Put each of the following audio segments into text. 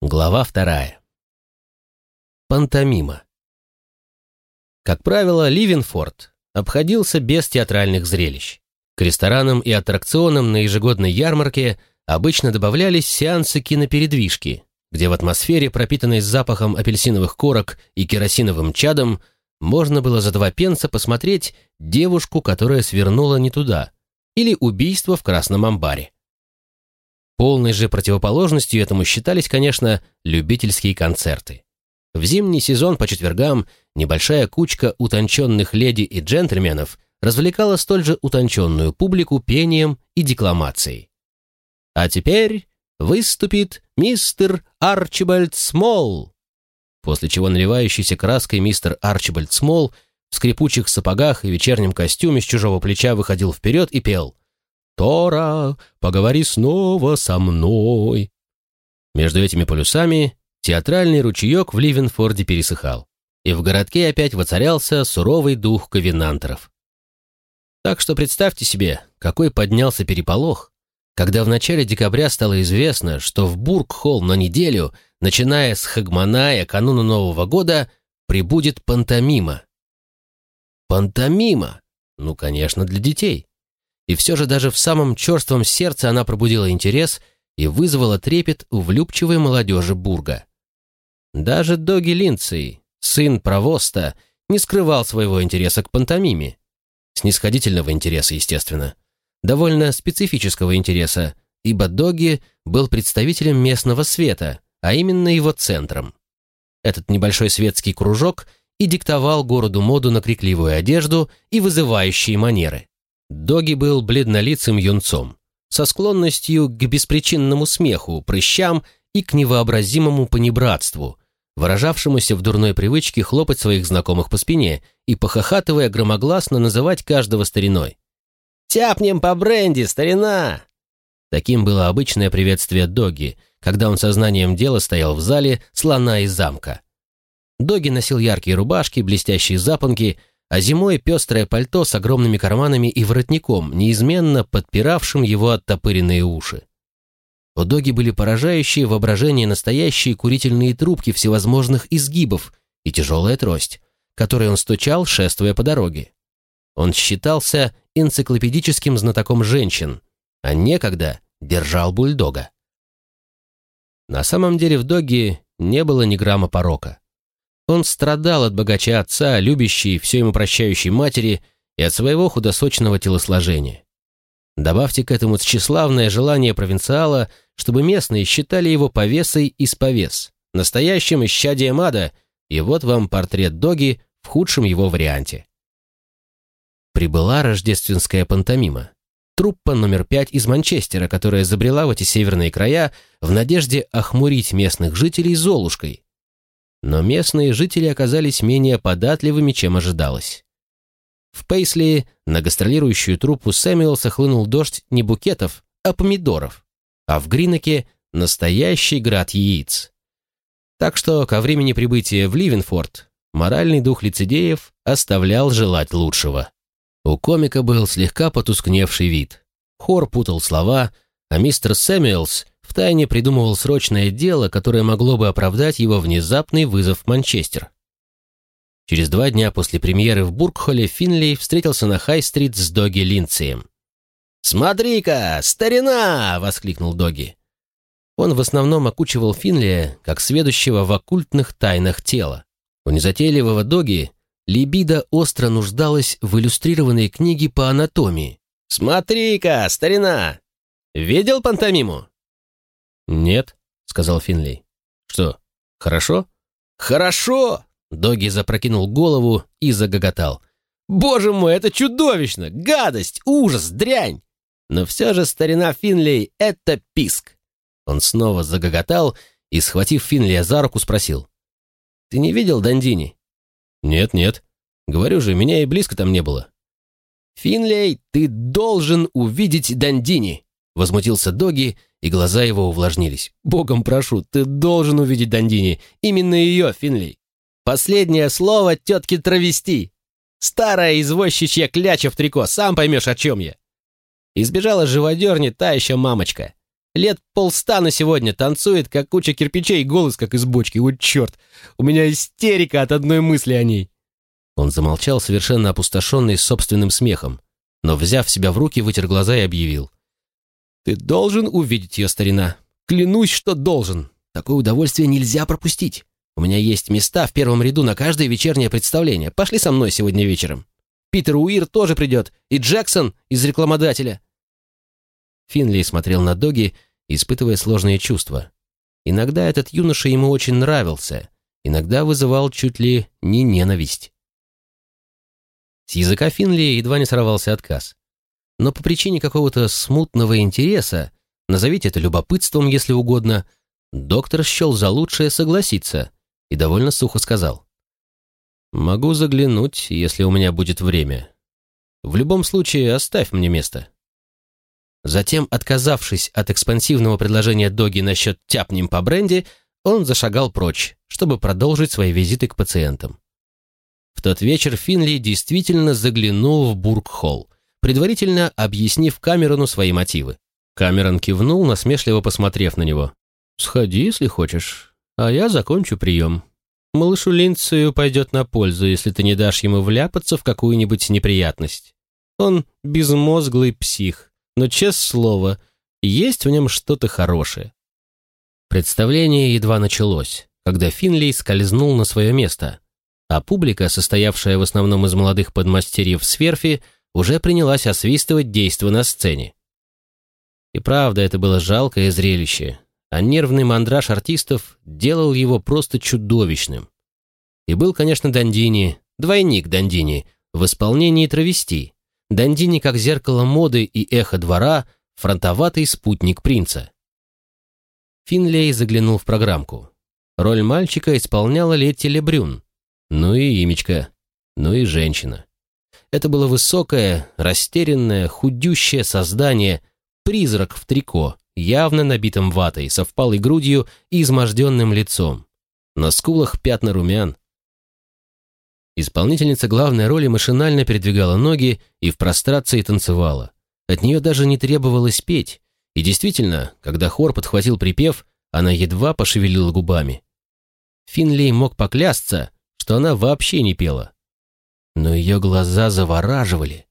Глава вторая. Пантомима. Как правило, Ливенфорд обходился без театральных зрелищ. К ресторанам и аттракционам на ежегодной ярмарке обычно добавлялись сеансы кинопередвижки, где в атмосфере, пропитанной запахом апельсиновых корок и керосиновым чадом, можно было за два пенса посмотреть девушку, которая свернула не туда, или убийство в красном амбаре. Полной же противоположностью этому считались, конечно, любительские концерты. В зимний сезон по четвергам небольшая кучка утонченных леди и джентльменов развлекала столь же утонченную публику пением и декламацией. А теперь выступит мистер Арчибальд Смол, после чего наливающийся краской мистер Арчибальд Смол в скрипучих сапогах и вечернем костюме с чужого плеча выходил вперед и пел Тора, поговори снова со мной. Между этими полюсами театральный ручеек в Ливенфорде пересыхал, и в городке опять воцарялся суровый дух ковенантеров. Так что представьте себе, какой поднялся переполох, когда в начале декабря стало известно, что в Бургхолл на неделю, начиная с Хагманая кануна Нового года, прибудет пантомима. Пантомима! Ну, конечно, для детей. И все же даже в самом черством сердце она пробудила интерес и вызвала трепет у влюбчивой молодежи Бурга. Даже Доги Линдцей, сын Провоста, не скрывал своего интереса к пантомиме. Снисходительного интереса, естественно. Довольно специфического интереса, ибо Доги был представителем местного света, а именно его центром. Этот небольшой светский кружок и диктовал городу моду на крикливую одежду и вызывающие манеры. Доги был бледнолицым юнцом, со склонностью к беспричинному смеху, прыщам и к невообразимому понебратству, выражавшемуся в дурной привычке хлопать своих знакомых по спине и, похохатывая, громогласно называть каждого стариной. «Тяпнем по бренди, старина!» Таким было обычное приветствие Доги, когда он сознанием дела стоял в зале слона из замка. Доги носил яркие рубашки, блестящие запонки, а зимой пестрое пальто с огромными карманами и воротником, неизменно подпиравшим его оттопыренные уши. У Доги были поражающие воображение настоящие курительные трубки всевозможных изгибов и тяжелая трость, которой он стучал, шествуя по дороге. Он считался энциклопедическим знатоком женщин, а некогда держал бульдога. На самом деле в Доге не было ни грамма порока. Он страдал от богача отца, любящей, все ему прощающей матери и от своего худосочного телосложения. Добавьте к этому тщеславное желание провинциала, чтобы местные считали его повесой из повес, настоящим исчадием ада, и вот вам портрет Доги в худшем его варианте. Прибыла рождественская пантомима. Труппа номер пять из Манчестера, которая забрела в эти северные края в надежде охмурить местных жителей Золушкой, но местные жители оказались менее податливыми, чем ожидалось. В Пейсли на гастролирующую труппу Сэмюэлса хлынул дождь не букетов, а помидоров, а в Гринеке настоящий град яиц. Так что ко времени прибытия в Ливенфорд моральный дух лицедеев оставлял желать лучшего. У комика был слегка потускневший вид. Хор путал слова, а мистер Сэмюэлс втайне придумывал срочное дело, которое могло бы оправдать его внезапный вызов в Манчестер. Через два дня после премьеры в Бургхолле Финли встретился на Хай-стрит с Доги Линдсеем. «Смотри-ка, старина!» — воскликнул Доги. Он в основном окучивал Финлия как сведущего в оккультных тайнах тела. У незатейливого Доги либидо остро нуждалась в иллюстрированной книге по анатомии. «Смотри-ка, старина! Видел пантомиму?» «Нет», — сказал Финлей. «Что, хорошо?» «Хорошо!» — Доги запрокинул голову и загоготал. «Боже мой, это чудовищно! Гадость! Ужас! Дрянь!» Но все же старина Финлей — это писк. Он снова загоготал и, схватив Финлия за руку, спросил. «Ты не видел Дандини?» «Нет, нет. Говорю же, меня и близко там не было». «Финлей, ты должен увидеть Дандини!» — возмутился Доги и глаза его увлажнились. «Богом прошу, ты должен увидеть Дандини. Именно ее, Финли. Последнее слово тетки травести. Старая извозчичья кляча в трико, сам поймешь, о чем я. Избежала живодерни та еще мамочка. Лет полста на сегодня, танцует, как куча кирпичей, голос, как из бочки. Вот черт, у меня истерика от одной мысли о ней». Он замолчал, совершенно опустошенный собственным смехом, но, взяв себя в руки, вытер глаза и объявил. «Ты должен увидеть ее, старина. Клянусь, что должен. Такое удовольствие нельзя пропустить. У меня есть места в первом ряду на каждое вечернее представление. Пошли со мной сегодня вечером. Питер Уир тоже придет, и Джексон из рекламодателя». Финли смотрел на Доги, испытывая сложные чувства. Иногда этот юноша ему очень нравился, иногда вызывал чуть ли не ненависть. С языка Финли едва не сорвался отказ. Но по причине какого-то смутного интереса, назовите это любопытством, если угодно, доктор счел за лучшее согласиться и довольно сухо сказал. «Могу заглянуть, если у меня будет время. В любом случае, оставь мне место». Затем, отказавшись от экспансивного предложения Доги насчет «тяпнем по бренди», он зашагал прочь, чтобы продолжить свои визиты к пациентам. В тот вечер Финли действительно заглянул в Бург-холл, предварительно объяснив Камерону свои мотивы. Камерон кивнул, насмешливо посмотрев на него. «Сходи, если хочешь, а я закончу прием. Малышу Линдцию пойдет на пользу, если ты не дашь ему вляпаться в какую-нибудь неприятность. Он безмозглый псих, но, честное слово, есть в нем что-то хорошее. Представление едва началось, когда Финлей скользнул на свое место, а публика, состоявшая в основном из молодых подмастерьев сверфи, уже принялась освистывать действо на сцене. И правда, это было жалкое зрелище, а нервный мандраж артистов делал его просто чудовищным. И был, конечно, Дандини, двойник Дандини, в исполнении травести, Дандини как зеркало моды и эхо двора, фронтоватый спутник принца. Финлей заглянул в программку. Роль мальчика исполняла Летти Лебрюн. Ну и имечко, ну и женщина. Это было высокое, растерянное, худющее создание, призрак в трико, явно набитым ватой, со впалой грудью и изможденным лицом. На скулах пятна румян, Исполнительница главной роли машинально передвигала ноги и в прострации танцевала. От нее даже не требовалось петь. И действительно, когда хор подхватил припев, она едва пошевелила губами. Финлей мог поклясться, что она вообще не пела. Но ее глаза завораживали.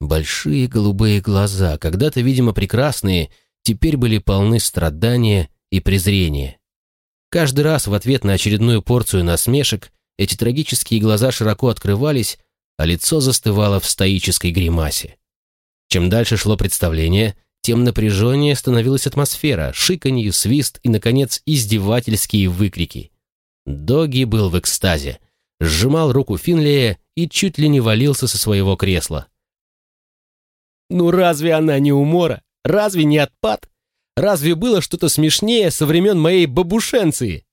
Большие голубые глаза, когда-то, видимо, прекрасные, теперь были полны страдания и презрения. Каждый раз в ответ на очередную порцию насмешек эти трагические глаза широко открывались, а лицо застывало в стоической гримасе. Чем дальше шло представление, тем напряженнее становилась атмосфера, шиканье, свист и, наконец, издевательские выкрики. Доги был в экстазе, сжимал руку Финлея и чуть ли не валился со своего кресла. «Ну разве она не умора? Разве не отпад? Разве было что-то смешнее со времен моей бабушенции?»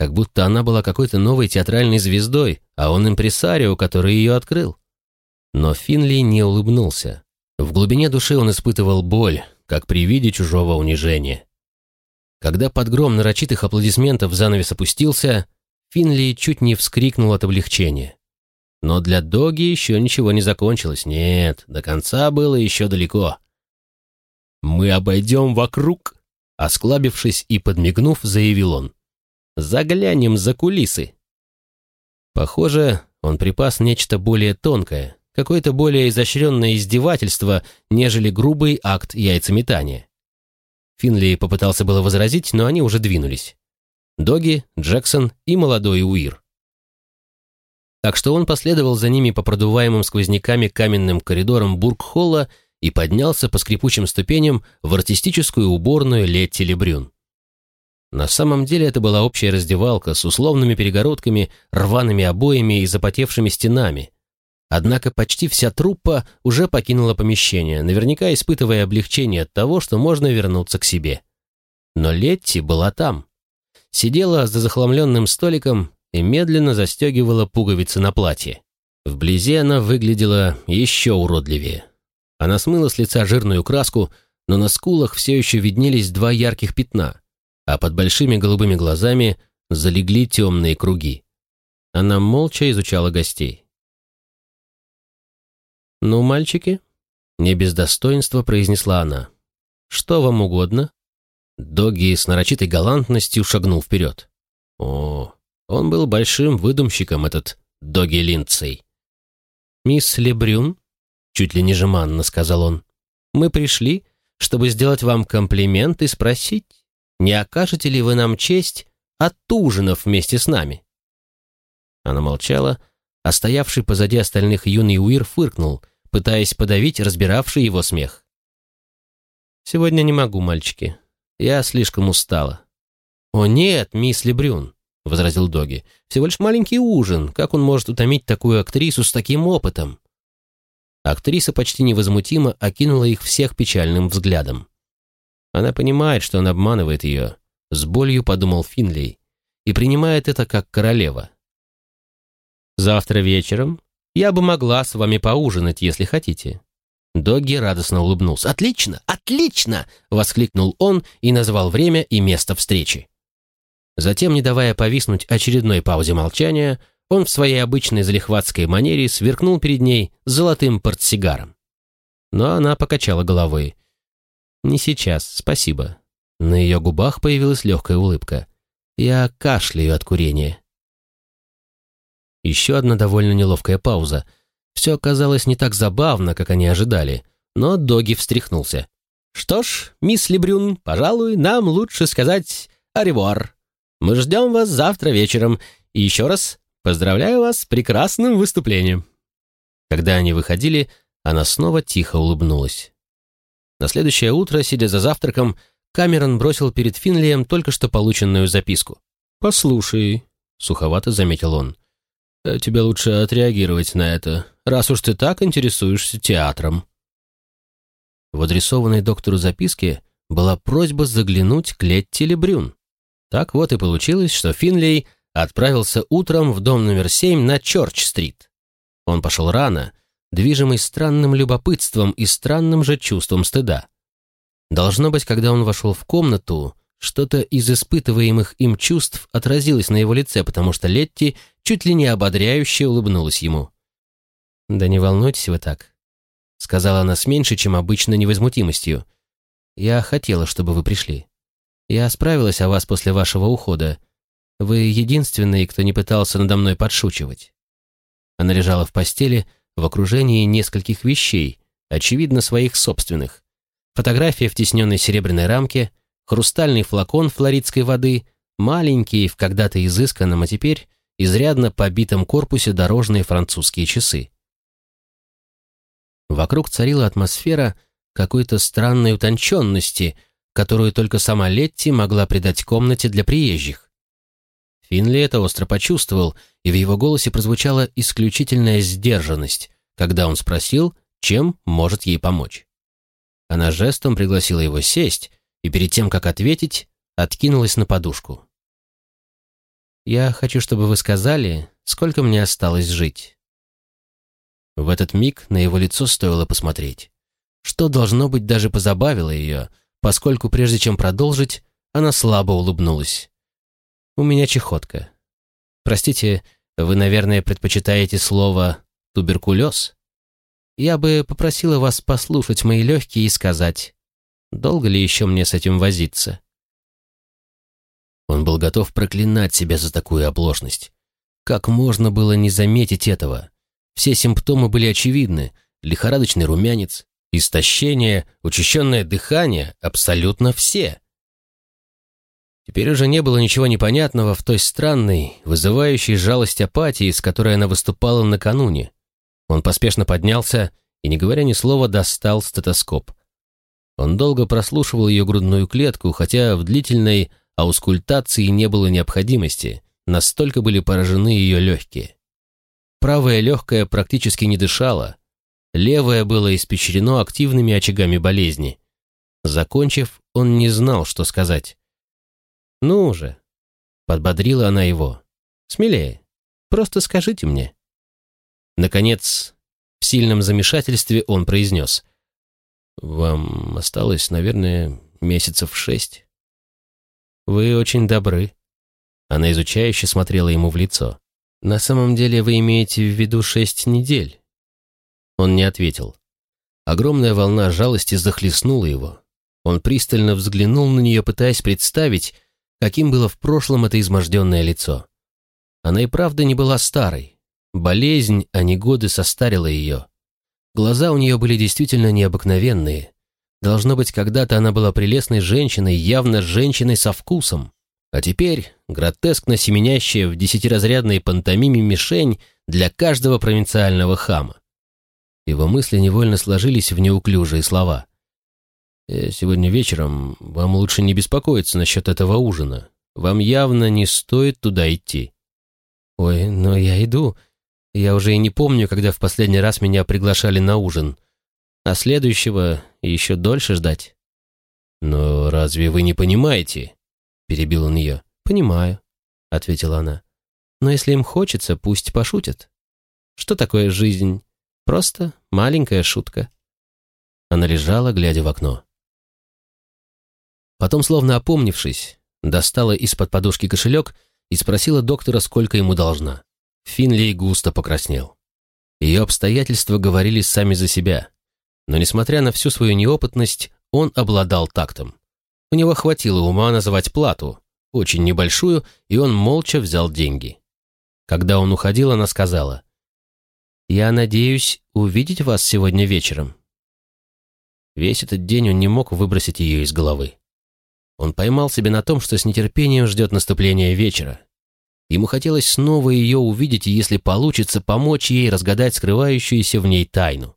как будто она была какой-то новой театральной звездой, а он импресарио, который ее открыл. Но Финли не улыбнулся. В глубине души он испытывал боль, как при виде чужого унижения. Когда под гром нарочитых аплодисментов занавес опустился, Финли чуть не вскрикнул от облегчения. Но для Доги еще ничего не закончилось. Нет, до конца было еще далеко. «Мы обойдем вокруг», — осклабившись и подмигнув, заявил он. Заглянем за кулисы. Похоже, он припас нечто более тонкое, какое-то более изощренное издевательство, нежели грубый акт яйцеметания. Финли попытался было возразить, но они уже двинулись. Доги, Джексон и молодой Уир. Так что он последовал за ними по продуваемым сквозняками каменным коридорам Бургхолла и поднялся по скрипучим ступеням в артистическую уборную Летти Лебрюн. На самом деле это была общая раздевалка с условными перегородками, рваными обоями и запотевшими стенами. Однако почти вся труппа уже покинула помещение, наверняка испытывая облегчение от того, что можно вернуться к себе. Но Летти была там. Сидела за захламленным столиком и медленно застегивала пуговицы на платье. Вблизи она выглядела еще уродливее. Она смыла с лица жирную краску, но на скулах все еще виднелись два ярких пятна а под большими голубыми глазами залегли темные круги. Она молча изучала гостей. «Ну, мальчики?» — не без достоинства произнесла она. «Что вам угодно?» Доги с нарочитой галантностью шагнул вперед. О, он был большим выдумщиком, этот Доги Линдсей. «Мисс Лебрюн», — чуть ли не жеманно сказал он, — «мы пришли, чтобы сделать вам комплимент и спросить, не окажете ли вы нам честь от ужинов вместе с нами?» Она молчала, а стоявший позади остальных юный Уир фыркнул, пытаясь подавить разбиравший его смех. «Сегодня не могу, мальчики. Я слишком устала». «О нет, мисс Лебрюн», — возразил Доги. «Всего лишь маленький ужин. Как он может утомить такую актрису с таким опытом?» Актриса почти невозмутимо окинула их всех печальным взглядом. Она понимает, что он обманывает ее, с болью подумал Финлей, и принимает это как королева. «Завтра вечером я бы могла с вами поужинать, если хотите». Догги радостно улыбнулся. «Отлично! Отлично!» — воскликнул он и назвал время и место встречи. Затем, не давая повиснуть очередной паузе молчания, он в своей обычной залихватской манере сверкнул перед ней золотым портсигаром. Но она покачала головой. «Не сейчас, спасибо». На ее губах появилась легкая улыбка. «Я кашляю от курения». Еще одна довольно неловкая пауза. Все оказалось не так забавно, как они ожидали, но Доги встряхнулся. «Что ж, мисс Лебрюн, пожалуй, нам лучше сказать «аревуар». Мы ждем вас завтра вечером. И еще раз поздравляю вас с прекрасным выступлением». Когда они выходили, она снова тихо улыбнулась. На следующее утро, сидя за завтраком, Камерон бросил перед Финлием только что полученную записку. «Послушай», — суховато заметил он, — «тебе лучше отреагировать на это, раз уж ты так интересуешься театром». В адресованной доктору записке была просьба заглянуть к Летти Лебрюн. Так вот и получилось, что Финлей отправился утром в дом номер 7 на Чорч-стрит. Он пошел рано, движимый странным любопытством и странным же чувством стыда. Должно быть, когда он вошел в комнату, что-то из испытываемых им чувств отразилось на его лице, потому что Летти чуть ли не ободряюще улыбнулась ему. «Да не волнуйтесь вы так», — сказала она с меньшей, чем обычно, невозмутимостью. «Я хотела, чтобы вы пришли. Я справилась о вас после вашего ухода. Вы единственный, кто не пытался надо мной подшучивать». Она лежала в постели в окружении нескольких вещей, очевидно, своих собственных. Фотография в тисненной серебряной рамке, хрустальный флакон флоридской воды, маленькие, в когда-то изысканном, а теперь изрядно побитом корпусе дорожные французские часы. Вокруг царила атмосфера какой-то странной утонченности – которую только сама Летти могла придать комнате для приезжих. Финли это остро почувствовал, и в его голосе прозвучала исключительная сдержанность, когда он спросил, чем может ей помочь. Она жестом пригласила его сесть, и перед тем, как ответить, откинулась на подушку. «Я хочу, чтобы вы сказали, сколько мне осталось жить». В этот миг на его лицо стоило посмотреть. Что должно быть даже позабавило ее, поскольку прежде чем продолжить, она слабо улыбнулась. «У меня чехотка. Простите, вы, наверное, предпочитаете слово «туберкулез»? Я бы попросила вас послушать мои легкие и сказать, долго ли еще мне с этим возиться?» Он был готов проклинать себя за такую оплошность. Как можно было не заметить этого? Все симптомы были очевидны. Лихорадочный румянец, Истощение, учащенное дыхание — абсолютно все. Теперь уже не было ничего непонятного в той странной, вызывающей жалость апатии, с которой она выступала накануне. Он поспешно поднялся и, не говоря ни слова, достал стетоскоп. Он долго прослушивал ее грудную клетку, хотя в длительной аускультации не было необходимости, настолько были поражены ее легкие. Правое легкое практически не дышало, Левое было испечрено активными очагами болезни. Закончив, он не знал, что сказать. «Ну уже», — подбодрила она его. «Смелее. Просто скажите мне». Наконец, в сильном замешательстве он произнес. «Вам осталось, наверное, месяцев шесть». «Вы очень добры». Она изучающе смотрела ему в лицо. «На самом деле вы имеете в виду шесть недель?» Он не ответил. Огромная волна жалости захлестнула его. Он пристально взглянул на нее, пытаясь представить, каким было в прошлом это изможденное лицо. Она и правда не была старой. Болезнь, а не годы состарила ее. Глаза у нее были действительно необыкновенные. Должно быть, когда-то она была прелестной женщиной, явно женщиной со вкусом. А теперь гротескно семенящая в десятиразрядной пантомиме мишень для каждого провинциального хама. Его мысли невольно сложились в неуклюжие слова. «Э, «Сегодня вечером вам лучше не беспокоиться насчет этого ужина. Вам явно не стоит туда идти». «Ой, но я иду. Я уже и не помню, когда в последний раз меня приглашали на ужин. А следующего еще дольше ждать». «Но разве вы не понимаете?» перебил он ее. «Понимаю», — ответила она. «Но если им хочется, пусть пошутят. Что такое жизнь? Просто маленькая шутка». Она лежала, глядя в окно. Потом, словно опомнившись, достала из-под подушки кошелек и спросила доктора, сколько ему должна. Финлей густо покраснел. Ее обстоятельства говорили сами за себя, но, несмотря на всю свою неопытность, он обладал тактом. У него хватило ума называть плату, очень небольшую, и он молча взял деньги. Когда он уходил, она сказала, «Я надеюсь увидеть вас сегодня вечером». Весь этот день он не мог выбросить ее из головы. Он поймал себя на том, что с нетерпением ждет наступления вечера. Ему хотелось снова ее увидеть и, если получится, помочь ей разгадать скрывающуюся в ней тайну.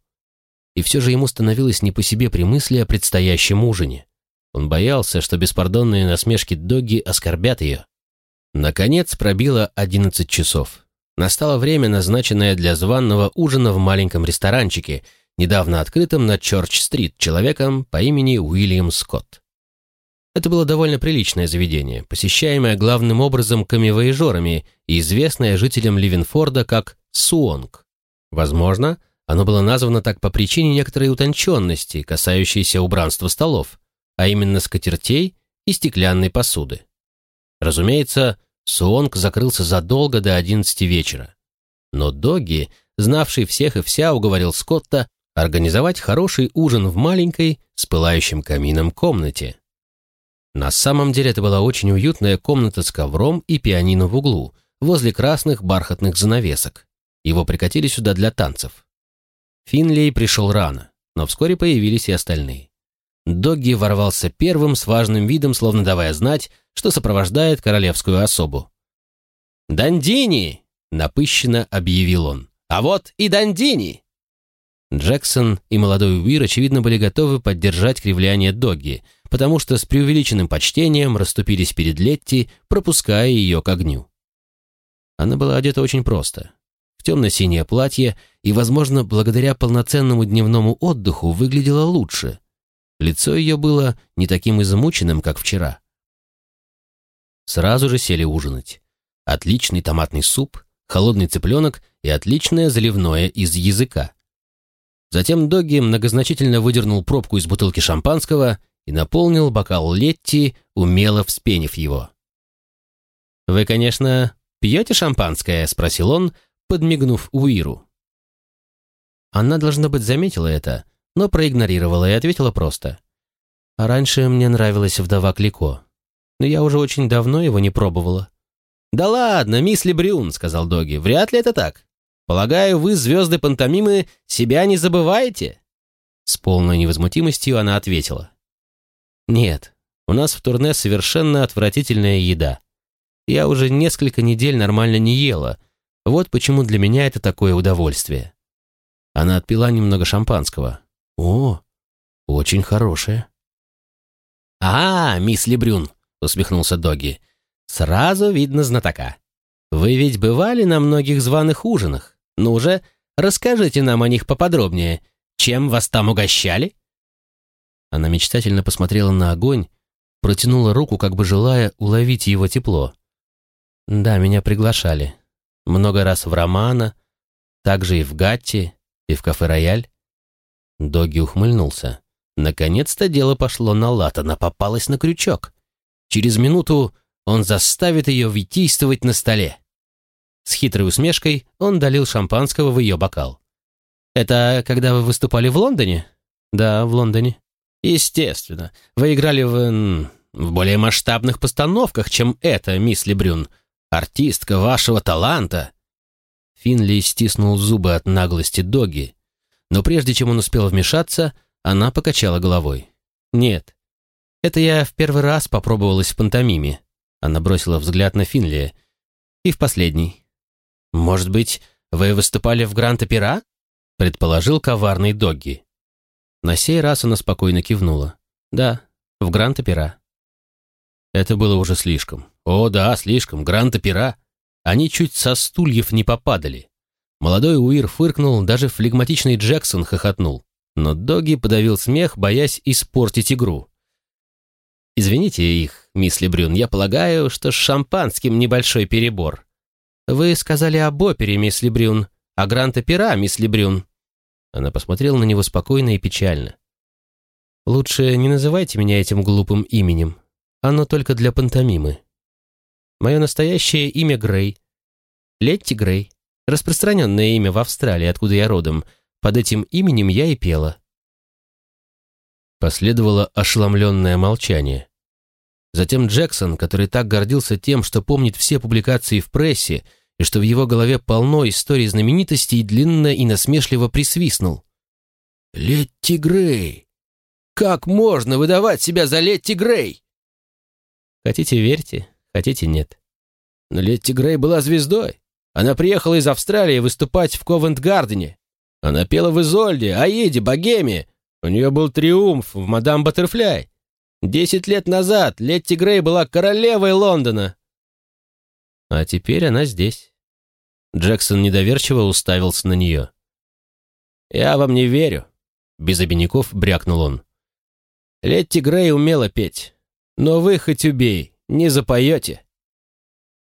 И все же ему становилось не по себе при мысли о предстоящем ужине. Он боялся, что беспардонные насмешки Догги оскорбят ее. Наконец пробило одиннадцать часов. Настало время, назначенное для званного ужина в маленьком ресторанчике, недавно открытом на Чорч-стрит человеком по имени Уильям Скотт. Это было довольно приличное заведение, посещаемое главным образом камевоежорами и известное жителям Ливенфорда как Суонг. Возможно, оно было названо так по причине некоторой утонченности, касающейся убранства столов, а именно скатертей и стеклянной посуды. Разумеется, Суонг закрылся задолго до 11 вечера. Но Доги, знавший всех и вся, уговорил Скотта организовать хороший ужин в маленькой, с пылающим камином комнате. На самом деле это была очень уютная комната с ковром и пианино в углу, возле красных бархатных занавесок. Его прикатили сюда для танцев. Финлей пришел рано, но вскоре появились и остальные. Догги ворвался первым с важным видом, словно давая знать, что сопровождает королевскую особу. «Дандини!» — напыщенно объявил он. «А вот и Дандини!» Джексон и молодой Уир, очевидно, были готовы поддержать кривляние Догги, потому что с преувеличенным почтением расступились перед Летти, пропуская ее к огню. Она была одета очень просто. В темно-синее платье и, возможно, благодаря полноценному дневному отдыху выглядела лучше, Лицо ее было не таким измученным, как вчера. Сразу же сели ужинать. Отличный томатный суп, холодный цыпленок и отличное заливное из языка. Затем Догги многозначительно выдернул пробку из бутылки шампанского и наполнил бокал Летти, умело вспенив его. «Вы, конечно, пьете шампанское?» — спросил он, подмигнув Уиру. Она, должно быть, заметила это, но проигнорировала и ответила просто. «А раньше мне нравилась вдова Клико, но я уже очень давно его не пробовала». «Да ладно, мисс Лебрюн», — сказал Доги, — «вряд ли это так. Полагаю, вы, звезды пантомимы, себя не забываете?» С полной невозмутимостью она ответила. «Нет, у нас в турне совершенно отвратительная еда. Я уже несколько недель нормально не ела. Вот почему для меня это такое удовольствие». Она отпила немного шампанского. «О, очень хорошая». «А, мисс Лебрюн», — усмехнулся Доги, — «сразу видно знатока. Вы ведь бывали на многих званых ужинах. Ну же, расскажите нам о них поподробнее. Чем вас там угощали?» Она мечтательно посмотрела на огонь, протянула руку, как бы желая уловить его тепло. «Да, меня приглашали. Много раз в Романа, также и в Гатти, и в кафе «Рояль». Доги ухмыльнулся. Наконец-то дело пошло на лад, она попалась на крючок. Через минуту он заставит ее витийствовать на столе. С хитрой усмешкой он долил шампанского в ее бокал. «Это когда вы выступали в Лондоне?» «Да, в Лондоне». Естественно. Вы играли в... в более масштабных постановках, чем эта, мисс Лебрюн. Артистка вашего таланта. Финли стиснул зубы от наглости Доги, но прежде чем он успел вмешаться, она покачала головой. «Нет, это я в первый раз попробовалась в пантомиме». Она бросила взгляд на Финли. «И в последний». «Может быть, вы выступали в Гранд-Опера?» предположил коварный Догги. На сей раз она спокойно кивнула. «Да, в Гранд-Опера». Это было уже слишком. О, да, слишком. Гранд-Опера. Они чуть со стульев не попадали. Молодой Уир фыркнул, даже флегматичный Джексон хохотнул. Но Доги подавил смех, боясь испортить игру. «Извините их, мисс Лебрюн, я полагаю, что с шампанским небольшой перебор. Вы сказали об опере, мисс Лебрюн, о Гранд-Опера, мисс Лебрюн». Она посмотрела на него спокойно и печально. «Лучше не называйте меня этим глупым именем. Оно только для пантомимы. Мое настоящее имя Грей. Летти Грей. Распространенное имя в Австралии, откуда я родом. Под этим именем я и пела». Последовало ошеломленное молчание. Затем Джексон, который так гордился тем, что помнит все публикации в прессе, и что в его голове полно историй знаменитостей, длинно и насмешливо присвистнул. «Летти Грей! Как можно выдавать себя за Летти Грей?» Хотите верьте, хотите нет. Но Летти Грей была звездой. Она приехала из Австралии выступать в Ковент-Гардене. Она пела в Изольде, Аиде, Богеме. У нее был триумф в «Мадам Баттерфляй». Десять лет назад Летти Грей была королевой Лондона. А теперь она здесь. Джексон недоверчиво уставился на нее. «Я вам не верю», — без обиняков брякнул он. «Летти Грей умела петь, но вы хоть убей, не запоете».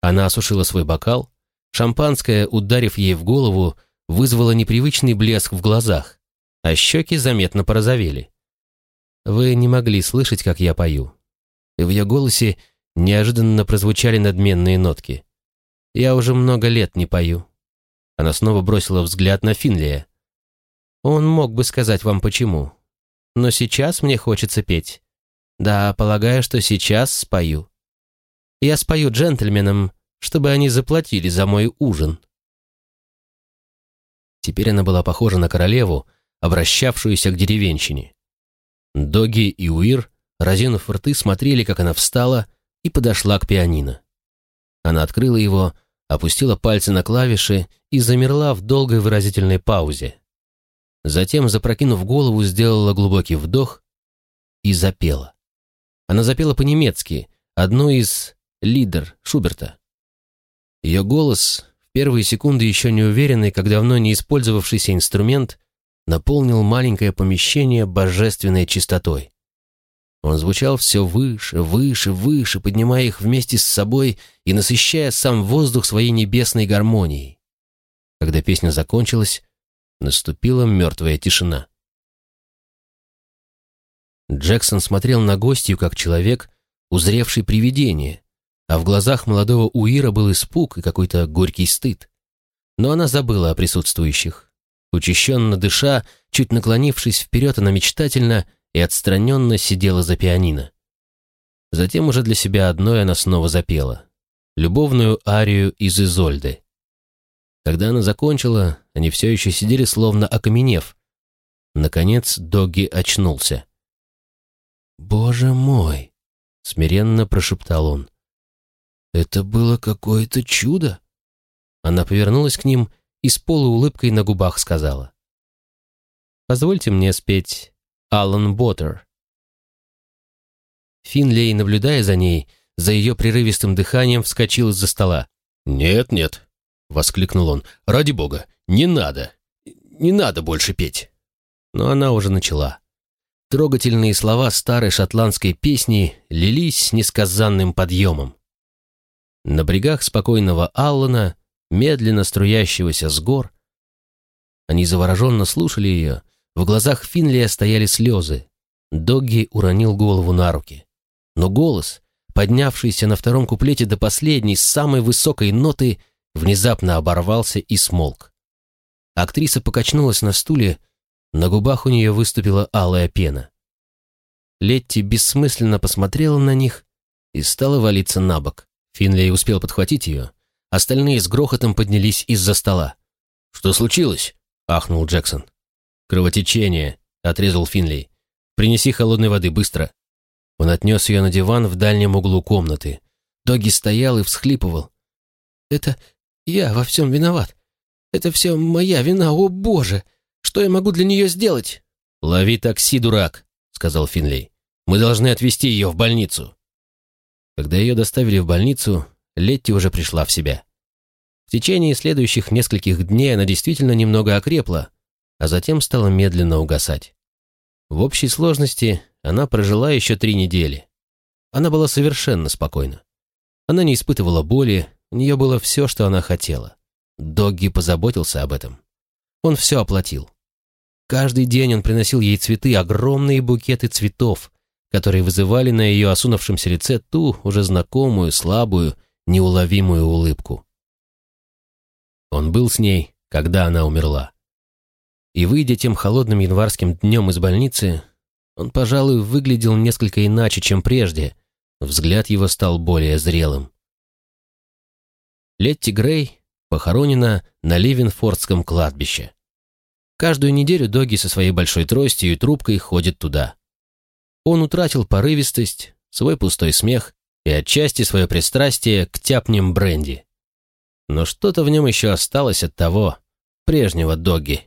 Она осушила свой бокал. Шампанское, ударив ей в голову, вызвало непривычный блеск в глазах, а щеки заметно порозовели. Вы не могли слышать, как я пою. В ее голосе неожиданно прозвучали надменные нотки. Я уже много лет не пою». Она снова бросила взгляд на Финлия. «Он мог бы сказать вам почему. Но сейчас мне хочется петь. Да, полагаю, что сейчас спою. Я спою джентльменам, чтобы они заплатили за мой ужин». Теперь она была похожа на королеву, обращавшуюся к деревенщине. Доги и Уир, разинув рты, смотрели, как она встала и подошла к пианино. Она открыла его, опустила пальцы на клавиши и замерла в долгой выразительной паузе. Затем, запрокинув голову, сделала глубокий вдох и запела. Она запела по-немецки, одну из «Лидер» Шуберта. Ее голос, в первые секунды еще неуверенный, как давно не использовавшийся инструмент, наполнил маленькое помещение божественной чистотой. Он звучал все выше, выше, выше, поднимая их вместе с собой и насыщая сам воздух своей небесной гармонией. Когда песня закончилась, наступила мертвая тишина. Джексон смотрел на гостью как человек, узревший привидение, а в глазах молодого Уира был испуг и какой-то горький стыд. Но она забыла о присутствующих. Учащенно дыша, чуть наклонившись вперед, она мечтательно и отстраненно сидела за пианино. Затем уже для себя одной она снова запела. Любовную арию из Изольды. Когда она закончила, они все еще сидели словно окаменев. Наконец Догги очнулся. «Боже мой!» — смиренно прошептал он. «Это было какое-то чудо!» Она повернулась к ним и с полуулыбкой на губах сказала. «Позвольте мне спеть Аллан Боттер. Финлей, наблюдая за ней, за ее прерывистым дыханием, вскочил из-за стола. «Нет, нет», — воскликнул он, — «ради бога, не надо, не надо больше петь». Но она уже начала. Трогательные слова старой шотландской песни лились с несказанным подъемом. На брегах спокойного Аллана, медленно струящегося с гор, они завороженно слушали ее, в глазах Финлия стояли слезы. Догги уронил голову на руки. Но голос, поднявшийся на втором куплете до последней, самой высокой ноты, внезапно оборвался и смолк. Актриса покачнулась на стуле, на губах у нее выступила алая пена. Летти бессмысленно посмотрела на них и стала валиться на бок. Финлей успел подхватить ее. Остальные с грохотом поднялись из-за стола. «Что случилось?» — ахнул Джексон. «Кровотечение», — отрезал Финлей. «Принеси холодной воды, быстро». Он отнес ее на диван в дальнем углу комнаты. Доги стоял и всхлипывал. «Это я во всем виноват. Это все моя вина, о боже! Что я могу для нее сделать?» «Лови такси, дурак», — сказал Финлей. «Мы должны отвезти ее в больницу». Когда ее доставили в больницу, Летти уже пришла в себя. В течение следующих нескольких дней она действительно немного окрепла, а затем стала медленно угасать. В общей сложности она прожила еще три недели. Она была совершенно спокойна. Она не испытывала боли, у нее было все, что она хотела. Догги позаботился об этом. Он все оплатил. Каждый день он приносил ей цветы, огромные букеты цветов, которые вызывали на ее осунувшемся лице ту уже знакомую, слабую, неуловимую улыбку. Он был с ней, когда она умерла. И, выйдя тем холодным январским днем из больницы, он, пожалуй, выглядел несколько иначе, чем прежде. Взгляд его стал более зрелым. Летти Грей похоронена на Ливенфордском кладбище. Каждую неделю Доги со своей большой тростью и трубкой ходит туда. Он утратил порывистость, свой пустой смех и отчасти свое пристрастие к тяпням бренди. Но что-то в нем еще осталось от того прежнего Доги.